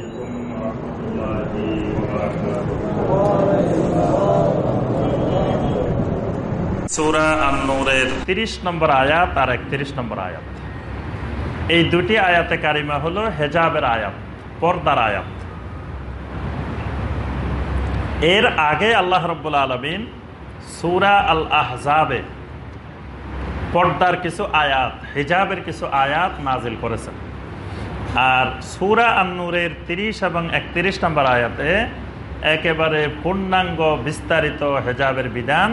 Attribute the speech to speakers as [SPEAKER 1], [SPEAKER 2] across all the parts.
[SPEAKER 1] عليكم ورحمة الله وبركاته
[SPEAKER 2] সূরা আন-নূরের 30 নম্বর আয়াত আর 31 নম্বর আয়াত এই দুটি আয়াতে কারিমা হলো হেজাবের আয়াত পর্দার আয়াত এর আগে আল্লাহ রব্বুল আলমিন সুরা আল আহজাবে পর্দার কিছু আয়াত হিজাবের কিছু আয়াত নাজিল করেছেন আর সুরা আন্নুরের তিরিশ এবং একত্রিশ নম্বর আয়াতে একেবারে পূর্ণাঙ্গ বিস্তারিত হেজাবের বিধান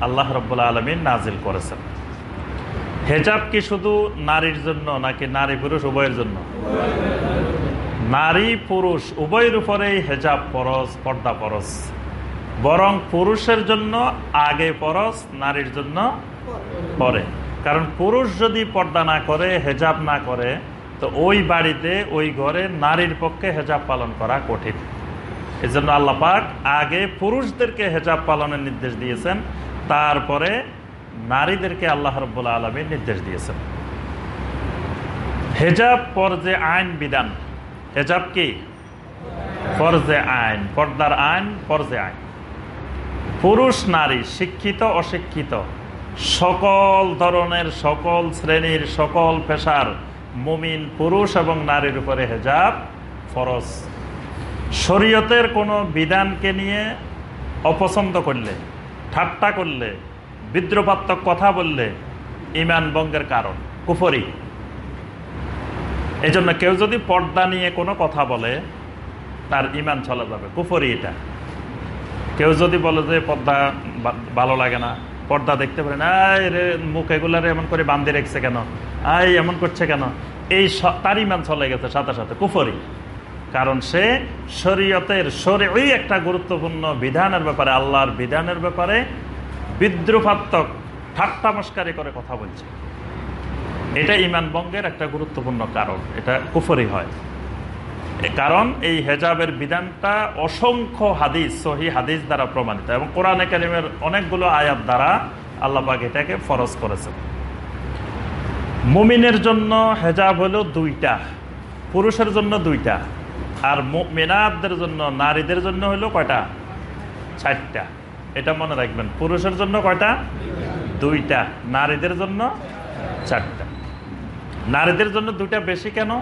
[SPEAKER 2] আল্লাহ রব্বুল আলমিন নাজিল করেছেন। হেজাব কি শুধু নারীর জন্য নাকি নারী পুরুষ উভয়ের জন্য? নারী পুরুষ উভয়ের উপরেই হেজাব পরস পর্দা পরস বরং পুরুষের জন্য আগে পরস নারীর জন্য পরে। কারণ পুরুষ যদি পর্দা না করে, হেজাব না করে তো ওই বাড়িতে, ওই ঘরে নারীর পক্ষে হেজাব পালন করা কঠিন। এই জন্য আল্লাপাক আগে পুরুষদেরকে হেজাব পালনের নির্দেশ দিয়েছেন, তারপরে নারীদেরকে আল্লাহ রব্বুল্লা আলমীর নির্দেশ দিয়েছেন। হেজাব পর্যে আইন বিধান। হেজাব কি? ফরজে আইন। পর্দার আইন, ফরজে আইন। পুরুষ, নারী, শিক্ষিত, অশিক্ষিত, সকল ধরনের, সকল শ্রেণির, সকল পেশার মুমিন পুরুষ এবং নারীর উপরে হেজাব ফরজ। শরীয়তের কোনো বিধানকে নিয়ে অপছন্দ করলে, ঠাট্টা করলে বিদ্রোপাত্মক কথা বললে ইমান বঙ্গের কারণ, কুফরি। এই জন্য কেউ যদি পর্দা নিয়ে কোনো কথা বলে, তার ইমান চলে যাবে কুফরি এটা। কেউ যদি বলে যে পর্দা ভালো লাগে না পর্দা দেখতে পারে না রে, মুখ এগুলারে এমন করে বান্ধে রেখছে কেন? আয়, এমন করছে কেন? এই তার ইমান চলে গেছে সাথে সাথে, কুফরি। কারণ সে শরীয়তের শরীরই একটা গুরুত্বপূর্ণ বিধানের ব্যাপারে, আল্লাহর বিধানের ব্যাপারে বিদ্রুপাত্মক ঠাট্টা মস্কারি করে কথা বলছে। এটা ইমান বঙ্গের একটা গুরুত্বপূর্ণ কারণ, এটা কুফরি হয়। কারণ এই হেজাবের বিধানটা অসংখ্য হাদিস, সহি হাদিস দ্বারা প্রমাণিত এবং কোরআনে কালিমের অনেকগুলো আয়াত দ্বারা আল্লাপাক এটাকে ফরজ করেছেন। মুমিনের জন্য হেজাব হলো দুইটা, পুরুষের জন্য দুইটা আর মেনাদের জন্য, নারীদের জন্য হলো কয়টা? চারটা। এটা মনে রাখবেন, পুরুষের জন্য কয়টা? দুইটা, নারীদের জন্য চারটা। নারীদের জন্য দুইটা বেশি কেন?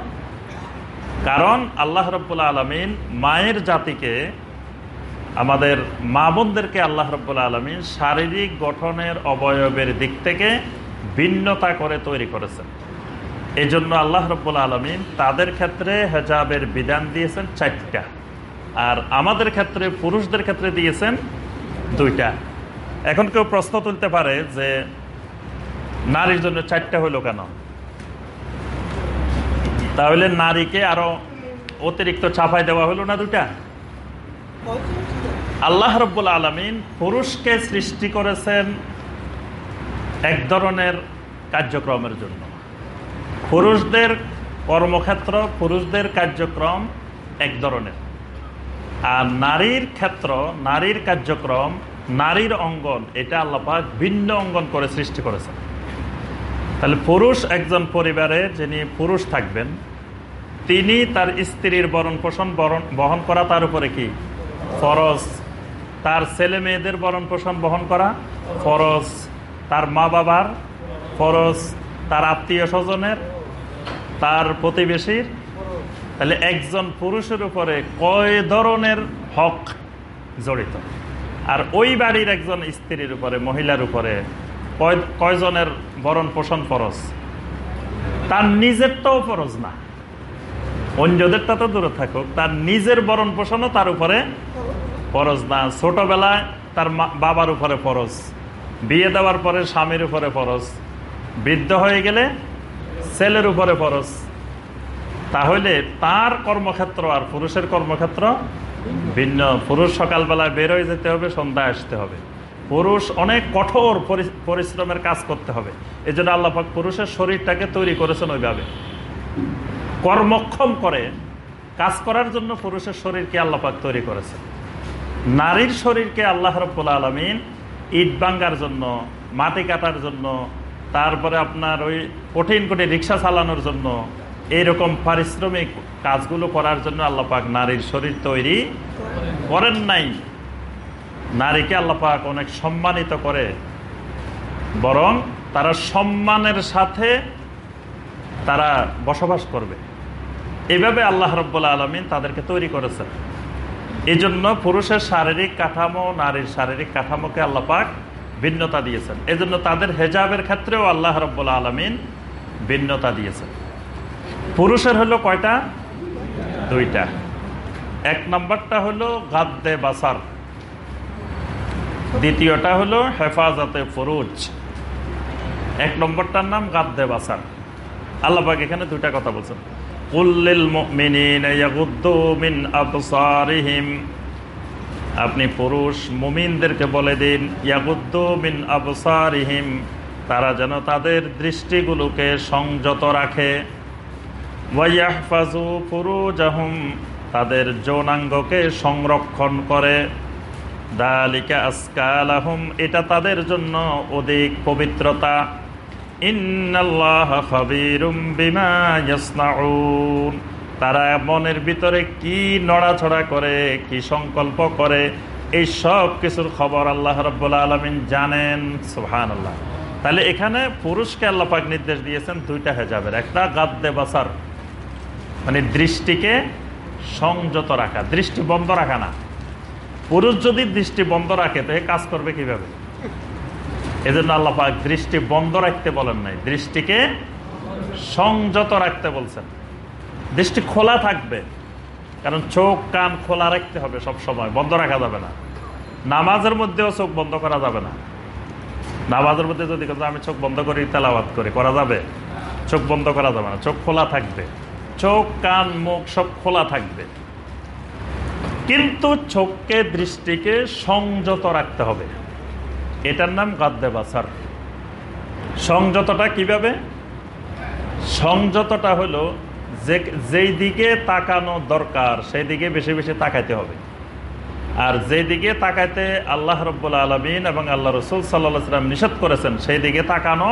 [SPEAKER 2] কারণ আল্লাহ রব্বুল্লা আলমিন মায়ের জাতিকে, আমাদের মা বোনদেরকে আল্লাহ রব্বুল্লা আলমিন শারীরিক গঠনের অবয়বের দিক থেকে ভিন্নতা করে তৈরি করেছেন। এই জন্য আল্লাহ রব্বুল্লা আলমিন তাদের ক্ষেত্রে হেজাবের বিধান দিয়েছেন চারটা। আর আমাদের ক্ষেত্রে, পুরুষদের ক্ষেত্রে দিয়েছেন দুইটা। এখন কেউ প্রশ্ন তুলতে পারে যে, নারীর জন্য চারটা হইল কেন? তাহলে নারীকে আরও অতিরিক্ত চাপাই দেওয়া হলো না দুটা? আল্লাহ রব্বুল আলমিন পুরুষকে সৃষ্টি করেছেন এক ধরনের কার্যক্রমের জন্য। পুরুষদের কর্মক্ষেত্র, পুরুষদের কার্যক্রম এক ধরনের। আর নারীর ক্ষেত্র, নারীর কার্যক্রম, নারীর অঙ্গন, এটা আল্লাপাক ভিন্ন অঙ্গন করে সৃষ্টি করেছেন। তাহলে পুরুষ একজন পরিবারে যিনি পুরুষ থাকবেন, তিনি তার স্ত্রীর বরণ পোষণ বরণ বহন করা তার উপরে কি? ফরজ। তার ছেলে মেয়েদের বরণ পোষণ বহন করা ফরজ। তার মা বাবার ফরজ। তার আত্মীয় স্বজনের, তার প্রতিবেশীর। তাহলে একজন পুরুষের উপরে কয় ধরনের হক জড়িত? আর ওই বাড়ির একজন স্ত্রীর উপরে, মহিলার উপরে কয়জনের বরণ পোষণ ফরজ? তার নিজেরটাও ফরজ না। অন্যদেরটা তো দূরে থাকুক, তার নিজের বরণ পোষণও তার উপরে ফরজ না। ছোটবেলায় তার বাবার উপরে ফরজ, বিয়ে দেওয়ার পরে স্বামীর উপরে ফরজ, বৃদ্ধ হয়ে গেলে ছেলের উপরে ফরজ। তাহলে তার কর্মক্ষেত্র আর পুরুষের কর্মক্ষেত্র ভিন্ন। পুরুষ সকালবেলায় বের হয়ে যেতে হবে, সন্ধ্যায় আসতে হবে। পুরুষ অনেক কঠোর পরিশ্রমের কাজ করতে হবে। এই জন্য আল্লাপাক পুরুষের শরীরটাকে তৈরি করেছেন ওইভাবে। কর্মক্ষম করে কাজ করার জন্য পুরুষের শরীরকে আল্লাপাক তৈরি করেছেন। নারীর শরীরকে আল্লাহ রব্বুল আলমিন ইট বাঙ্গার জন্য, মাটি কাটার জন্য, তারপরে আপনার ওই কঠিন কঠিন রিক্সা চালানোর জন্য এইরকম পারিশ্রমিক কাজগুলো করার জন্য আল্লাপাক নারীর শরীর তৈরি করেন নাই। নারীকে আল্লাপাক অনেক সম্মানিত করে। বরং তারা সম্মানের সাথে তারা বসবাস করবে। এইভাবে আল্লাহ রব্বুল্লা আলমিন তাদেরকে তৈরি করেছেন। এই জন্য পুরুষের শারীরিক কাঠামো, নারীর শারীরিক কাঠামোকে আল্লাপাক ভিন্নতা দিয়েছেন। এই জন্য তাদের হেজাবের ক্ষেত্রেও আল্লাহ রব্বুল্লা আলমিন ভিন্নতা দিয়েছেন। পুরুষের হলো কয়টা? দুইটা। এক নম্বরটা হলো গাদ্দে বাসার। দ্বিতীয়টা হলো হেফাজতে ফরুজ। এক নম্বরটার নাম গাদ্দে বাসার আল্লাপাক এখানে দুইটা কথা বলছেন। কুল্লিল মিন আবসারিহিম। আপনি পুরুষ মুমিনদেরকে বলে দিন, ইয়াগুদ্দু মিন আবসারিহিম। তারা যেন তাদের দৃষ্টিগুলোকে সংযত রাখে। তাদের যৌনাঙ্গকে সংরক্ষণ করে। দালিকা আসকালাহুম, এটা তাদের জন্য অধিক পবিত্রতা। তারা মনের ভিতরে কি নড়াছড়া করে, কি সংকল্প করে, এই সব কিছুর খবর আল্লাহ রব্বুল আলমিন জানেন। সুহান আল্লাহ তাহলে এখানে পুরুষকে আল্লাপাক নির্দেশ দিয়েছেন দুইটা হেজাবের। একটা গাদ্দে বাসার মানে দৃষ্টিকে সংযত রাখা, দৃষ্টি বন্ধ রাখা না। পুরুষ যদি দৃষ্টি বন্ধ রাখে, তো কাজ করবে কীভাবে? এজন্য আল্লাপাক দৃষ্টি বন্ধ রাখতে বলেন নাই। দৃষ্টিকে সংযত রাখতে বলছেন। দৃষ্টি খোলা থাকবে, কারণ চোখ, কান খোলা রাখতে হবে সব সময় বন্ধ রাখা যাবে না। নামাজের মধ্যেও চোখ বন্ধ করা যাবে না। নামাজের মধ্যে যদি আমি চোখ বন্ধ করি, তেলাওয়াত করি, করা যাবে? চোখ বন্ধ করা যাবে না, চোখ খোলা থাকবে। চোখ, কান, মুখ সব খোলা থাকবে। কিন্তু চোখকে, দৃষ্টিকে সংযত রাখতে হবে। এটার নাম গাদ্দে বাসার সংযতটা কীভাবে? সংযতটা হলো যে, যেই দিকে তাকানো দরকার, সেই দিকে বেশি বেশি তাকাইতে হবে। আর যেই দিকে তাকাইতে আল্লাহ রব্বুল আলমিন এবং আল্লাহ রসুল সাল্লাহ সাল্লাম নিষেধ করেছেন, সেই দিকে তাকানো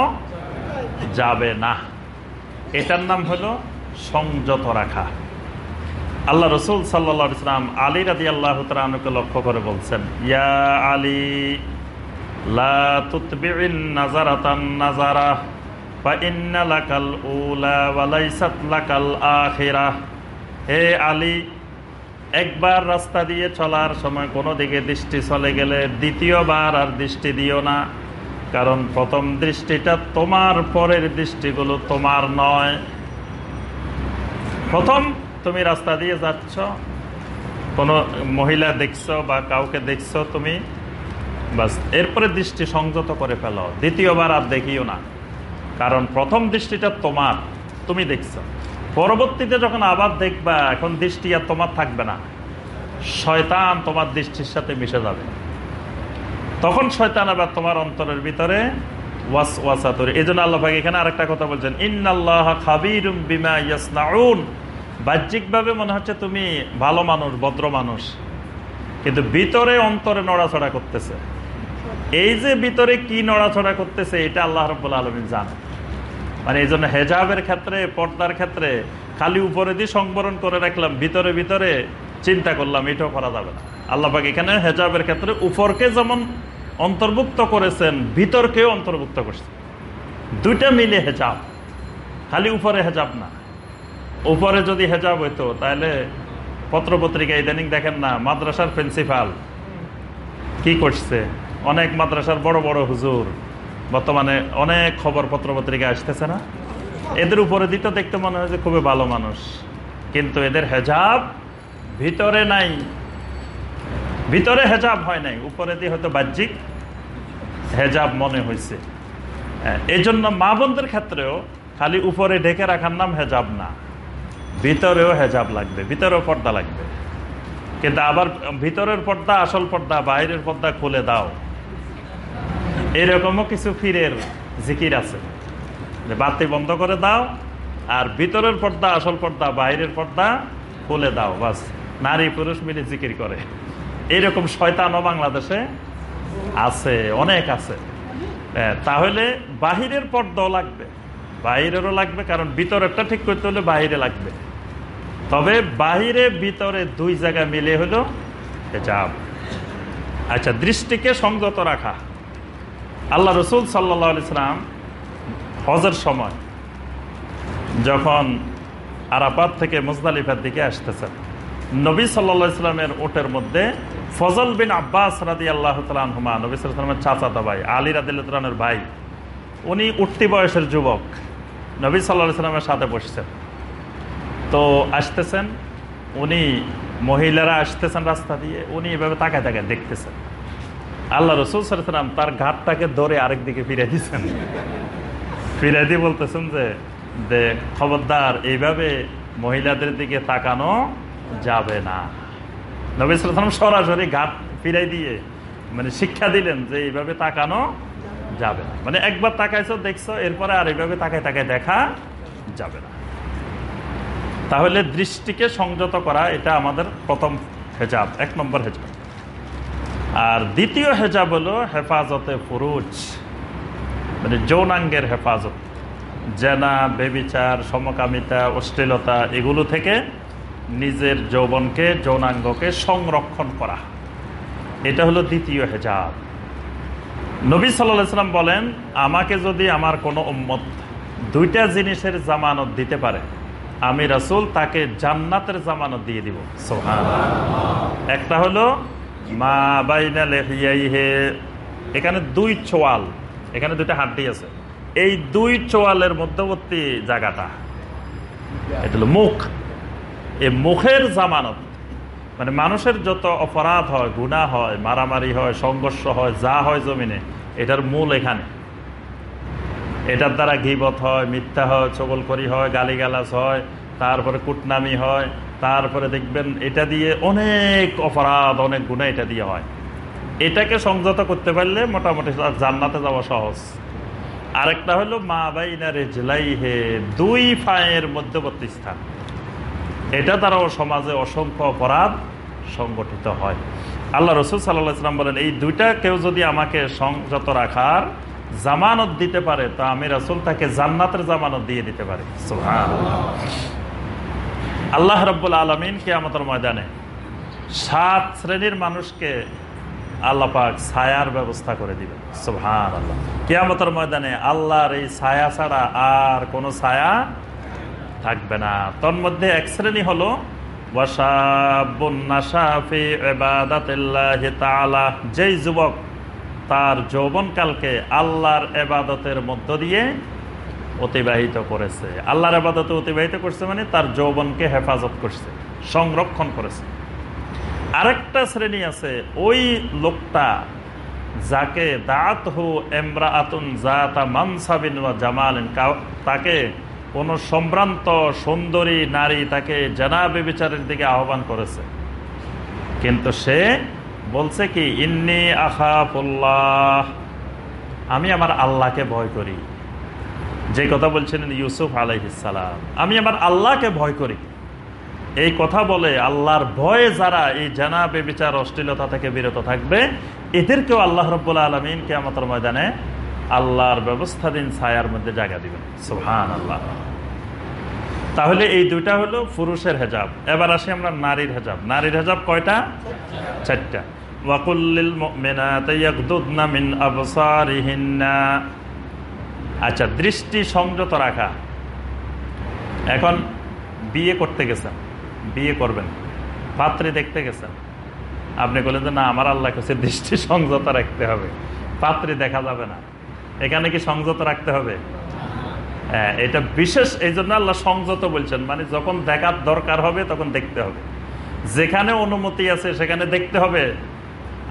[SPEAKER 2] যাবে না। এটার নাম হলো সংযত রাখা। আল্লাহ রসুল সাল্লা ইসলাম আলী রাজি আল্লাহ তালকে লক্ষ্য করে বলছেন, ইয়া আলী হে আলী সময় দৃষ্টি চলে গেলে দৃষ্টি দিও না, কারণ প্রথম দৃষ্টিটা তোমার পরের দৃষ্টিগুলো তোমার নয়। প্রথম তুমি রাস্তা দিয়ে যাচ্ছ। কোনো মহিলা দেখছ বা কাউকে দেখছ তুমি, বাস। এরপরে দৃষ্টি সংযত করে ফেলো। দ্বিতীয়বার আর দেখিও না। কারণ প্রথম দৃষ্টিটা তোমার, তুমি দেখছ। পরবর্তীতে যখন আবার দেখবা, এখন দৃষ্টি আর তোমার থাকবে না। শয়তান তোমার দৃষ্টির সাথে মিশে যাবে। তখন শয়তান আবার তোমার অন্তরের ভিতরে ওয়াস ওয়াসা তৈরি। এই জন্য আল্লাহ এখানে আরেকটা কথা বলছেন, ইন্নাল্লাহ খাবির বিমা ইয়াসনাউন। বাহ্যিকভাবে মনে হচ্ছে তুমি ভালো মানুষ, ভদ্র মানুষ। কিন্তু ভিতরে, অন্তরে নড়াচড়া করতেছে। এই যে ভিতরে কি নড়াচড়া করতেছে, এটা আল্লাহ রব্বুল আলমিন জান। মানে এই জন্য হেজাবের ক্ষেত্রে, পর্দার ক্ষেত্রে, খালি উপরে দিয়ে সংবরণ করে রাখলাম, ভিতরে ভিতরে চিন্তা করলাম, এটাও করা যাবে না। আল্লাপাক এখানে হেজাবের ক্ষেত্রে উপরকে যেমন অন্তর্ভুক্ত করেছেন, ভিতরকেও অন্তর্ভুক্ত করছেন। দুইটা মিলে হেজাব। খালি উপরে হেজাব না। উপরে যদি হেজাব হইতো, তাহলে পত্রপত্রিকা ইদানিং দেখেন না, মাদ্রাসার প্রিন্সিপাল কি করছে? অনেক মাদ্রাসার বড় বড় হুজুর। বর্তমানে অনেক খবর পত্র পত্রিকা আসতেছে না। এদের উপরে দিতে দেখতে মনে হয় যে খুবই ভালো মানুষ। কিন্তু এদের হেজাব ভিতরে নাই। ভিতরে হেজাব হয় নাই। উপরে দিয়ে হয়তো বাহ্যিক হেজাব মনে হয়েছে এই জন্য মা বোনদের ক্ষেত্রেও খালি উপরে ঢেকে রাখার নাম হেজাব না। ভিতরেও হেজাব লাগবে, ভিতরেও পর্দা লাগবে। কিন্তু আবার ভিতরের পর্দা, আসল পর্দা, বাইরের পর্দা খুলে দাও। এরকমও কিছু ফিরের জিকির আছে। যে বাতি বন্ধ করে দাও, আর ভিতরের পর্দা, আসল পর্দা, বাইরের পর্দা খুলে দাও, বাস। নারী পুরুষ মিলে জিকির করে। এইরকম শয়তানও বাংলাদেশে আছে, অনেক আছে। তাহলে বাহিরের পর্দাও লাগবে। বাইরেরও লাগবে, কারণ ভিতরেরটা ঠিক করতে হলে বাইরে লাগবে। তবে বাহিরে, ভিতরে দুই জায়গা মিলে হলো হেজাব। আচ্ছা দৃষ্টিকে সংযত রাখা। আল্লাহ রসুল সাল্লাহ ইসলাম হজের সময় যখন আরাপাত থেকে মুজদালিফার দিকে আসতেছেন, নবী সাল্লা ইসলামের ওটের মধ্যে ফজল বিন আব্বাস রাদি আল্লাহ তালহুমা নবী সাল্লামের চাচাতা ভাই, আলী রাদিল্লাহনের ভাই, উনি উঠতি বয়সের যুবক, নবী সাল্লাহ ইসলামের সাথে বসছেন। তো আসতেছেন, উনি মহিলারা আসতেছেন রাস্তা দিয়ে, উনি এভাবে তাকায় তাকায় দেখতেছেন। আল্লাহ রসুল সাল্লাম তার ঘাটটাকে ধরে আরেক দিকে ফিরে দিয়েছেন। ফিরে দিয়ে বলতেছেন যে যে খবরদার, এইভাবে মহিলাদের দিকে তাকানো যাবে না। নবী সাল্লাম সরাসরি ঘাট ফিরাই দিয়ে মানে শিক্ষা দিলেন যে, এইভাবে তাকানো যাবে না। মানে একবার তাকাইছো, দেখছ, এরপরে আর এইভাবে তাকায় তাকায় দেখা যাবে না। তাহলে দৃষ্টিকে সংযত করা, এটা আমাদের প্রথম হেজাব, এক নম্বর হেজাব। আর দ্বিতীয় হেজাব হলো হেফাজতে ফুরুজ মানে যৌনাঙ্গের হেফাজত। জেনা, বেবিচার, সমকামিতা, অশ্লীলতা, এগুলো থেকে নিজের যৌবনকে, যৌনাঙ্গকে সংরক্ষণ করা। এটা হলো দ্বিতীয় হেজাব। নবী সাল্লাম বলেন, আমাকে যদি আমার কোনো উম্মত দুইটা জিনিসের জামানত দিতে পারে আমি রাসুল তাকে জান্নাতের জামানত দিয়ে দিব। সোহান একটা হলো, মা বাইনা লেহিয়াইহে। এখানে দুই চোয়াল, এখানে দুইটা হাড্ডি আছে। এই দুই চোয়ালের মধ্যবর্তী জায়গাটা, এটা হলো মুখ। এই মুখের জামানত মানে মানুষের যত অপরাধ হয় গুণা হয়, মারামারি হয়, সংঘর্ষ হয়, যা হয় জমিনে, এটার মূল এখানে। এটার দ্বারা গিবত হয়, মিথ্যা হয় চগলকরি হয়, গালিগালাজ হয়, তারপরে কুটনামি হয়, তারপরে দেখবেন এটা দিয়ে অনেক অপরাধ, অনেক গুণা এটা দিয়ে হয়। এটাকে সংযত করতে পারলে মোটামুটি জান্নাতে যাওয়া সহজ। আরেকটা হলো, মা বাইনা রেজলাই হে দুই ফায়ের মধ্যবর্তী স্থান এটা দ্বারাও সমাজে অসংখ্য অপরাধ সংগঠিত হয়। আল্লাহ রসুল সাল্লাহ ইসলাম বলেন, এই দুইটা কেউ যদি আমাকে সংযত রাখার জামানত দিতে পারে, তো আমি রসুল তাকে জান্নাতের জামানত দিয়ে দিতে পারি। আল্লাহ রব্বুল আলমিন কে আমাদের ময়দানে সাত শ্রেণির মানুষকে আল্লাহ পাক ছায়ার ব্যবস্থা করে দিবেন। সুহান আল্লাহ কেয়ামতের ময়দানে আল্লাহর এই ছায়া ছাড়া আর কোনো ছায়া থাকবে না। তোর মধ্যে এক শ্রেণি হলো যেই যুবক তার যৌবনকালকে আল্লাহর এবাদতের মধ্য দিয়ে অতিবাহিত করেছে। আল্লাহর আবাদতে অতিবাহিত করছে মানে তার যৌবনকে হেফাজত করছে, সংরক্ষণ করেছে। আরেকটা শ্রেণি আছে, ওই লোকটা যাকে দাঁত হু এমরা আতুন জাতা মানসাবিন জামালিন তাকে কোনো সম্ভ্রান্ত সুন্দরী নারী তাকে জানাবে বিচারের দিকে আহ্বান করেছে। কিন্তু সে বলছে কি, ইন্নি আখাফুল্লাহ। আমি আমার আল্লাহকে ভয় করি। যে কথা বলছিলেন ইউসুফ আলাইসালাম আমি আমার আল্লাহকে ভয় করি। এই কথা বলে আল্লাহর ভয়ে যারা এই জানা বেবিচার অশ্লীলতা থেকে বিরত থাকবে, এদেরকেও আল্লাহ রব্বুল্লা আলমিন কে আমাদের ময়দানে আল্লাহর ব্যবস্থাধীন ছায়ার মধ্যে জায়গা দিবেন। সুহান আল্লাহ তাহলে এই দুইটা হলো পুরুষের হেজাব। এবার আসি আমরা নারীর হেজাব। নারীর হেজাব কয়টা? চারটা। আচ্ছা দৃষ্টি সংযত রাখা। এখন বিয়ে করতে গেছেন, বিয়ে করবেন, পাত্রে দেখতে গেছেন। আপনি বলেন যে, না, আমার আল্লাহ কাছে দৃষ্টি সংযত রাখতে হবে। পাত্রে দেখা যাবে না। এখানে কি সংযত রাখতে হবে? হ্যাঁ এটা বিশেষ, এই জন্য আল্লাহ সংযত বলছেন। মানে যখন দেখার দরকার হবে, তখন দেখতে হবে। যেখানে অনুমতি আছে, সেখানে দেখতে হবে।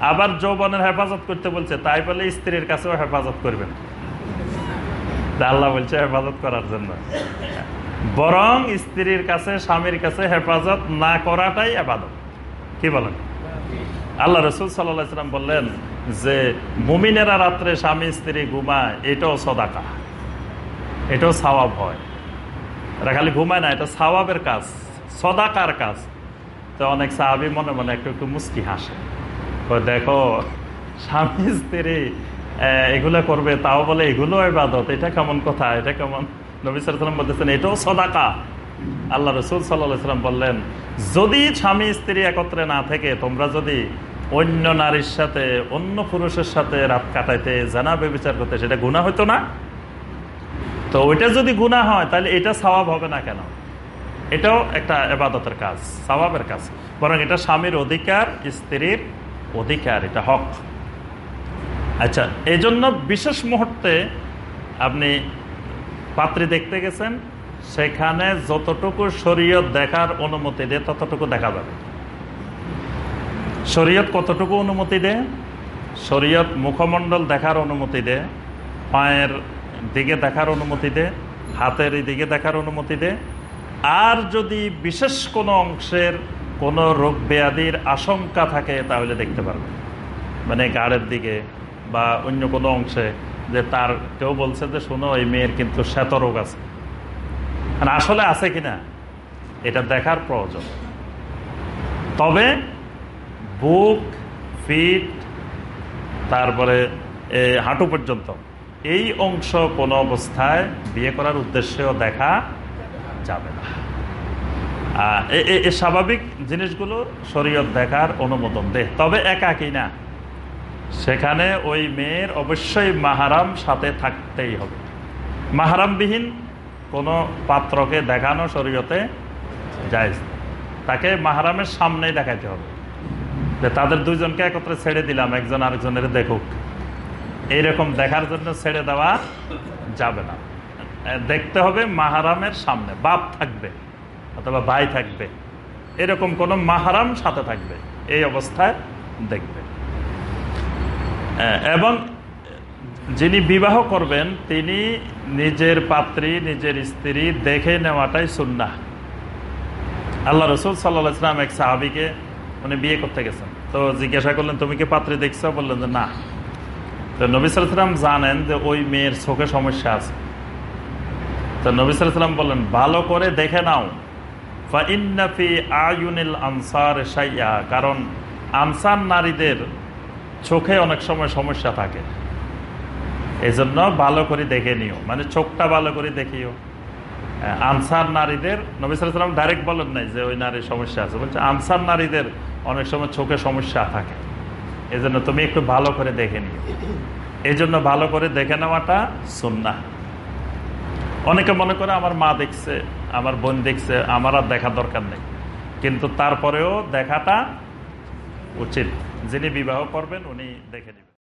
[SPEAKER 2] আবার যৌবনের হেফাজত করতে বলছে, তাই বলে স্ত্রীর কাছেও হেফাজত করবেন। আল্লাহ বলছে হেফাজত করার জন্য। বরং স্ত্রীর কাছে, স্বামীর কাছে হেফাজত না করাটাই আবাদত। কি বলেন? আল্লাহ রসুল সাল্লাম বললেন যে, মুমিনেরা রাত্রে স্বামী, স্ত্রী ঘুমায়, এটাও সদাকা। এটাও সাওয়াব হয়। এরা খালি ঘুমায় না, এটা সাওয়াবের কাজ, সদাকার কাজ। তো অনেক সাহাবি মনে মনে একটু একটু মুস্কি হাসে। দেখো, স্বামী স্ত্রী এগুলো করবে, তাও বলে এগুলো এবাদত এটা কেমন কথা? এটা কেমন? নবী সাল্লাম বলতেছেন, এটাও সদাকা। আল্লাহ রসুল সাল্লাম বললেন, যদি স্বামী স্ত্রী একত্রে না থেকে তোমরা যদি অন্য নারীর সাথে, অন্য পুরুষের সাথে রাত কাটাইতে, জানা বেবিচার করতে, সেটা গুণা হতো না? তো ওইটা যদি গুণা হয়, তাহলে এটা স্বভাব হবে না কেন? এটাও একটা এবাদতের কাজ স্বভাবের কাজ। বরং এটা স্বামীর অধিকার, স্ত্রীর অধিকার, এটা হক। আচ্ছা এই জন্য বিশেষ মুহূর্তে আপনি পাত্রী দেখতে গেছেন, সেখানে যতটুকু শরীয়ত দেখার অনুমতি দেয়, ততটুকু দেখা যাবে। শরীয়ত কতটুকু অনুমতি দেয়? শরীয়ত মুখমণ্ডল দেখার অনুমতি দেয়, পায়ের দিকে দেখার অনুমতি দেয়, হাতের দিকে দেখার অনুমতি দেয়। আর যদি বিশেষ কোনো অংশের কোনো রোগ ব্যাধির আশঙ্কা থাকে, তাহলে দেখতে পারবে মানে গাড়ের দিকে বা অন্য কোনো অংশে যে তার, কেউ বলছে যে, শোনো, এই মেয়ের কিন্তু শ্বেত রোগ আছে। মানে আসলে আছে কি না, এটা দেখার প্রয়োজন। তবে বুক, ফিট, তারপরে হাঁটু পর্যন্ত, এই অংশ কোনো অবস্থায় বিয়ে করার উদ্দেশ্যেও দেখা যাবে না। এ- স্বাভাবিক জিনিসগুলো শরীয়ত দেখার অনুমোদন দেয়। তবে একাকি না? সেখানে ওই মেয়ের অবশ্যই মাহারাম সাথে থাকতেই হবে। মাহারামবিহীন কোনো পাত্রকে দেখানো শরীয়তে যায় তাকে মাহারামের সামনেই দেখাইতে হবে। যে তাদের দুইজনকে একত্রে ছেড়ে দিলাম, একজন আরেকজনের দেখুক। এইরকম দেখার জন্য ছেড়ে দেওয়া যাবে না। দেখতে হবে মাহারামের সামনে, বাপ থাকবে। অথবা ভাই থাকবে। এরকম কোন মাহারাম সাথে থাকবে। এই অবস্থায় দেখবে। এবং যিনি বিবাহ করবেন, তিনি নিজের পাত্রী, নিজের স্ত্রী দেখে নেওয়াটাই সুন্না আল্লাহ রসুল সাল্লাহ ইসলাম এক সাহাবিকে, উনি বিয়ে করতে গেছেন। তো জিজ্ঞাসা করলেন, তুমি কি পাত্রী দেখছ? বললেন যে, না। তো নবী সালাম জানেন যে, ওই মেয়ের চোখে সমস্যা আছে। তো নবী সালাম বললেন, ভালো করে দেখে নাও। আনসার সাইয়া কারণ আনসার নারীদের চোখে অনেক সময় সমস্যা থাকে। এই জন্য ভালো করে দেখে নিও। মানে চোখটা ভালো করে দেখিও। আনসার নারীদের, নবী সালাম ডাইরেক্ট বলেন নাই যে ওই নারীর সমস্যা আছে। বলছে, আনসার নারীদের অনেক সময় চোখে সমস্যা থাকে। এই জন্য তুমি একটু ভালো করে দেখে নিও। এই জন্য ভালো করে দেখে নেওয়াটা সুন্না অনেকে মনে করে আমার মা দেখছে, আমার বোন দেখছে, আমার আর দেখা দরকার নেই। কিন্তু তারপরেও দেখাটা উচিত। যিনি বিবাহ করবেন, উনি দেখে নেবেন।